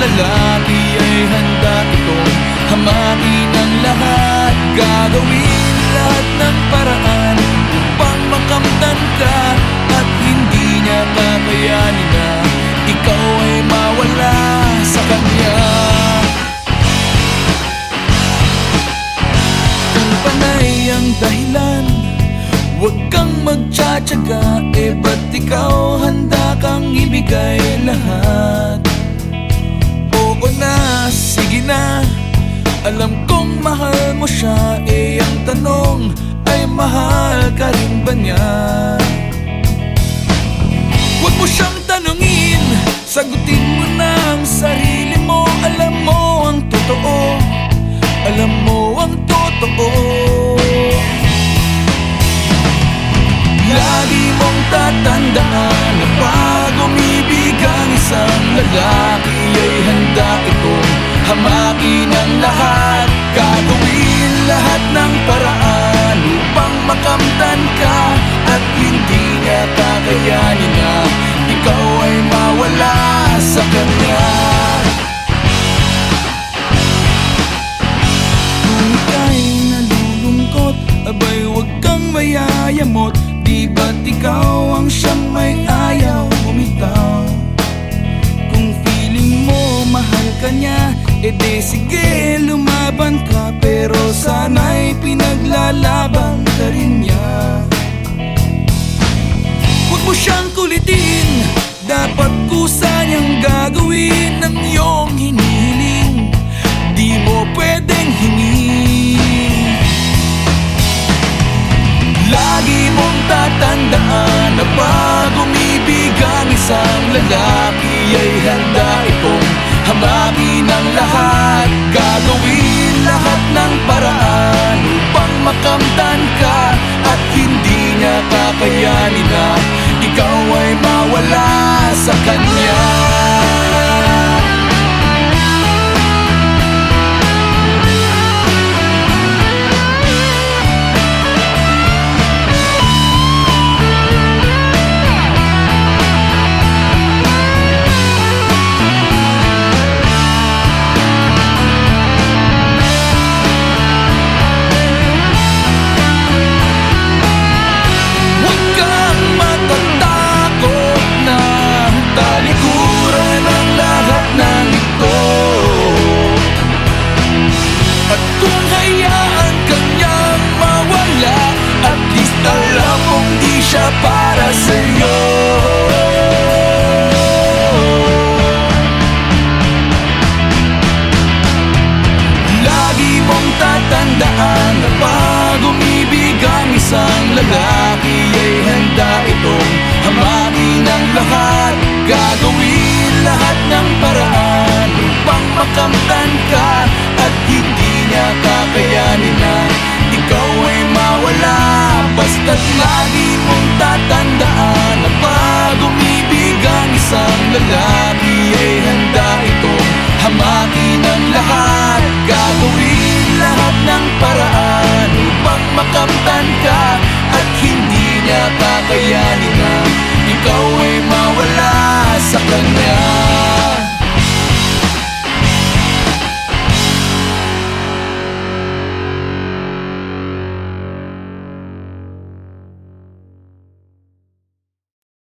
lalaki ay handa itong hamati ng lahat. Gagawin lahat ng paraan upang makamtan ka At hindi niya kakayanin na ikaw ay mawala sa kanya. Kung panay ang dahilan Huwag kang magtsatsaga E eh, ba't ikaw handa kang ibigay lahat? Na, sige na. Alam kong mahal mo siya Eh ang tanong ay mahal ka rin ba niya? Huwag mo siyang tanungin Sagutin mo na ang sarili mo. Alam mo ang totoo Alam mo ang totoo. Lagi mong tatandaan Na pag umibig ang isang lalaki Handa itong hamakin ang lahat. Gagawin lahat ng paraan Upang makamtan ka At hindi niya kakayanin na Ikaw ay mawala sa kanya. Kung ika'y nalulungkot Abay huwag kang mayayamot. Di ba't ikaw E di sige lumaban ka Pero sana'y pinaglalaban ka rin niya. Huwag mo siyang kulitin Dapat kusa niyang gagawin Ang iyong hinihiling. Di mo pwedeng hingin. Lagi mong tatandaan Na pag umibig ang isang lalaki Ay handa itong hamakin ang lahat Gagawin lahat ng paraan Upang makamtan ka At hindi niya kakayanin na Ikaw ay mawala sa kanya siya para sa'yo. Lagi mong tatandaan na pag umibig ang isang lalaki ay handa itong hamakin ang lahat Gagawin lahat At lagi mong tatandaan Na pag umibig ang isang lalaki Ay handa itong hamakin ang lahat. Gagawin lahat ng paraan Upang makamtan ka At hindi niya kakayanin na Ikaw ay mawala sa kanya.